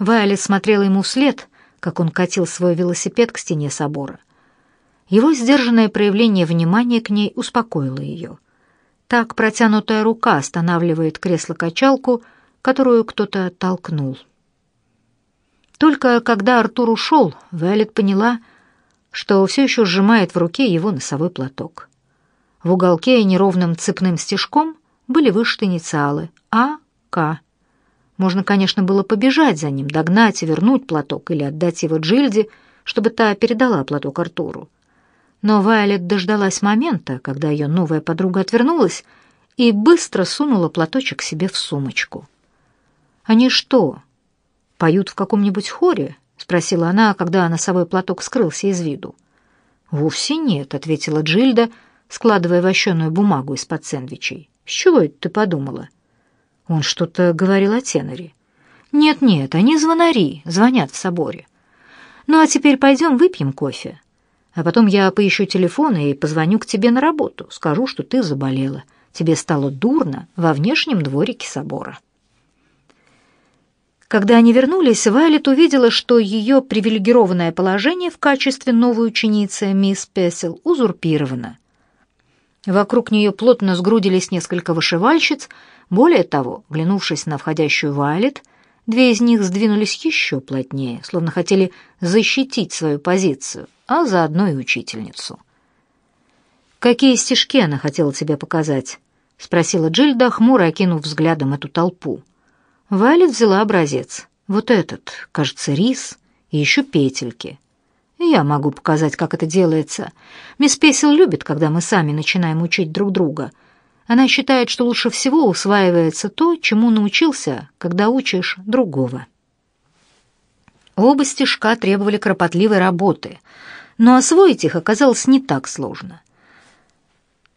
Вайолет смотрела ему вслед, как он катил свой велосипед к стене собора. Его сдержанное проявление внимания к ней успокоило ее. Так протянутая рука останавливает кресло-качалку, которую кто-то толкнул. Только когда Артур ушел, Виолет поняла, что все еще сжимает в руке его носовой платок. В уголке неровным цепным стежком были вышиты инициалы А, К. Можно, конечно, было побежать за ним, догнать и вернуть платок или отдать его Джильде, чтобы та передала платок Артуру. Но Вайолет дождалась момента, когда ее новая подруга отвернулась и быстро сунула платочек себе в сумочку. «Они что, поют в каком-нибудь хоре?» — спросила она, когда носовой платок скрылся из виду. «Вовсе нет», — ответила Джильда, складывая вощеную бумагу из-под сэндвичей. «С чего это ты подумала?» Он что-то говорил о теноре. «Нет-нет, они звонари, звонят в соборе. Ну а теперь пойдем выпьем кофе. А потом я поищу телефон и позвоню к тебе на работу, скажу, что ты заболела. Тебе стало дурно во внешнем дворике собора». Когда они вернулись, Вайлет увидела, что ее привилегированное положение в качестве новой ученицы мисс Песел узурпировано. Вокруг нее плотно сгрудились несколько вышивальщиц, более того, глянувшись на входящую Вайлет, две из них сдвинулись еще плотнее, словно хотели защитить свою позицию, а заодно и учительницу. «Какие стишки она хотела тебе показать?» — спросила Джильда, хмуро окинув взглядом эту толпу. Вайлет взяла образец. Вот этот, кажется, рис и еще петельки. Я могу показать, как это делается. Мисс Песел любит, когда мы сами начинаем учить друг друга. Она считает, что лучше всего усваивается то, чему научился, когда учишь другого. Оба стишка требовали кропотливой работы, но освоить их оказалось не так сложно.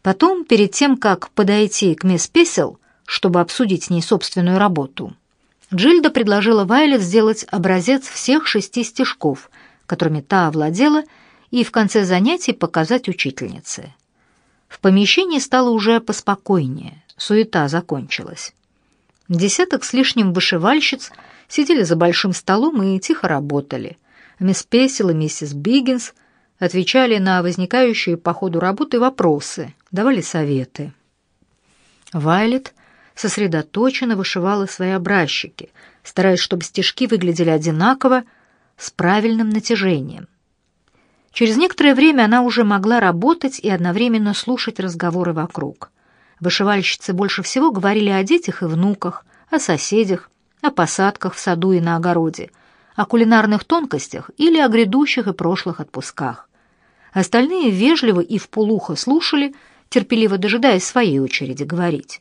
Потом, перед тем, как подойти к мисс Песел, чтобы обсудить с ней собственную работу, Джильда предложила Вайлет сделать образец всех шести стежков, которыми та овладела, и в конце занятий показать учительнице. В помещении стало уже поспокойнее, суета закончилась. Десяток с лишним вышивальщиц сидели за большим столом и тихо работали. Мисс Песел и миссис Биггинс отвечали на возникающие по ходу работы вопросы, давали советы. Вайлет сосредоточенно вышивала свои образчики, стараясь, чтобы стежки выглядели одинаково, с правильным натяжением. Через некоторое время она уже могла работать и одновременно слушать разговоры вокруг. Вышивальщицы больше всего говорили о детях и внуках, о соседях, о посадках в саду и на огороде, о кулинарных тонкостях или о грядущих и прошлых отпусках. Остальные вежливо и вполухо слушали, терпеливо дожидаясь своей очереди говорить.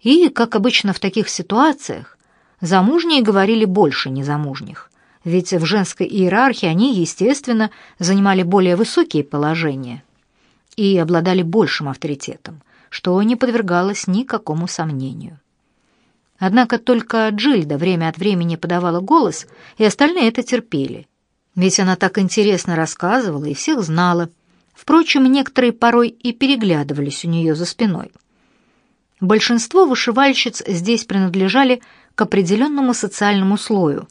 И, как обычно в таких ситуациях, замужние говорили больше незамужних, ведь в женской иерархии они, естественно, занимали более высокие положения и обладали большим авторитетом, что не подвергалось никакому сомнению. Однако только Джильда время от времени подавала голос, и остальные это терпели, ведь она так интересно рассказывала и всех знала. Впрочем, некоторые порой и переглядывались у нее за спиной. Большинство вышивальщиц здесь принадлежали к определенному социальному слою,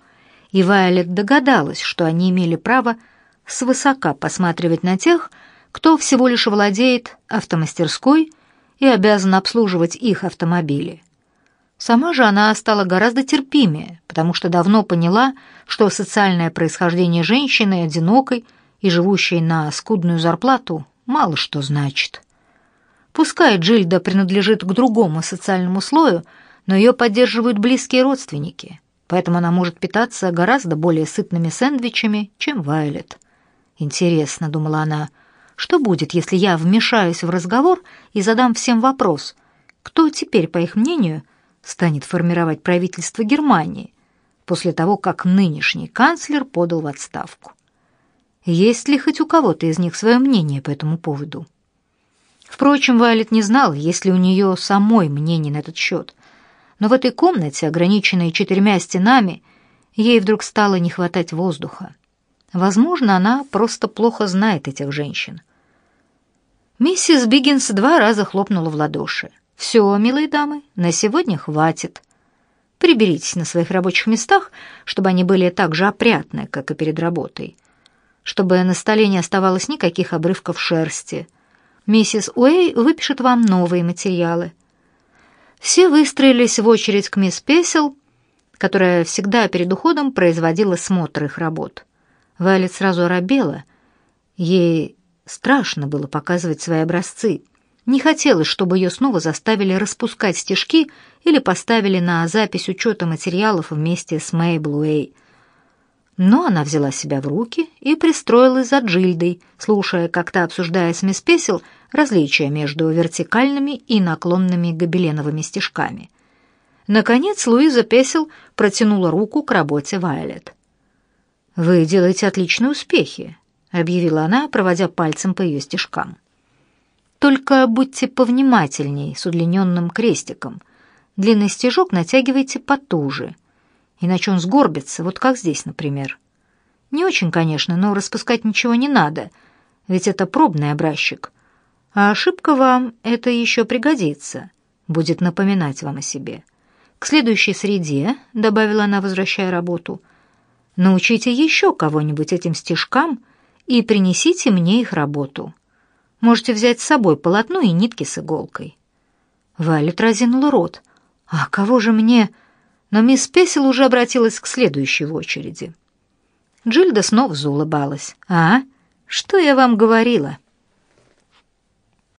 и Вайолет догадалась, что они имели право свысока посматривать на тех, кто всего лишь владеет автомастерской и обязан обслуживать их автомобили. Сама же она стала гораздо терпимее, потому что давно поняла, что социальное происхождение женщины, одинокой и живущей на скудную зарплату, мало что значит. Пускай Джильда принадлежит к другому социальному слою, но ее поддерживают близкие родственники, поэтому она может питаться гораздо более сытными сэндвичами, чем Вайолет. «Интересно», — думала она, — «что будет, если я вмешаюсь в разговор и задам всем вопрос, кто теперь, по их мнению, станет формировать правительство Германии после того, как нынешний канцлер подал в отставку? Есть ли хоть у кого-то из них свое мнение по этому поводу?» Впрочем, Вайлет не знал, есть ли у нее самой мнение на этот счет. Но в этой комнате, ограниченной четырьмя стенами, ей вдруг стало не хватать воздуха. Возможно, она просто плохо знает этих женщин. Миссис Биггинс два раза хлопнула в ладоши. «Все, милые дамы, на сегодня хватит». Приберитесь на своих рабочих местах, чтобы они были так же опрятны, как и перед работой. Чтобы на столе не оставалось никаких обрывков шерсти. Миссис Уэй выпишет вам новые материалы. Все выстроились в очередь к мисс Песел, которая всегда перед уходом производила смотр их работ. Вайлет сразу оробела. Ей страшно было показывать свои образцы. Не хотелось, чтобы ее снова заставили распускать стежки или поставили на запись учета материалов вместе с Мэй Блуэй. Но она взяла себя в руки и пристроилась за Джильдой, слушая, как та, обсуждая с мисс Песел, различия между вертикальными и наклонными гобеленовыми стежками. Наконец Луиза Песел протянула руку к работе Вайлет. «Вы делаете отличные успехи», — объявила она, проводя пальцем по ее стежкам. Только будьте повнимательней с удлиненным крестиком. Длинный стежок натягивайте потуже, иначе он сгорбится, вот как здесь, например. Не очень, конечно, но распускать ничего не надо, ведь это пробный образчик. А ошибка вам это еще пригодится, будет напоминать вам о себе. К следующей среде, — добавила она, возвращая работу, — научите еще кого-нибудь этим стежкам и принесите мне их работу. Можете взять с собой полотно и нитки с иголкой». Вайлет разинула рот. «А кого же мне...» Но мисс Песел уже обратилась к следующей в очереди. Джильда снова заулыбалась. «А? Что я вам говорила?»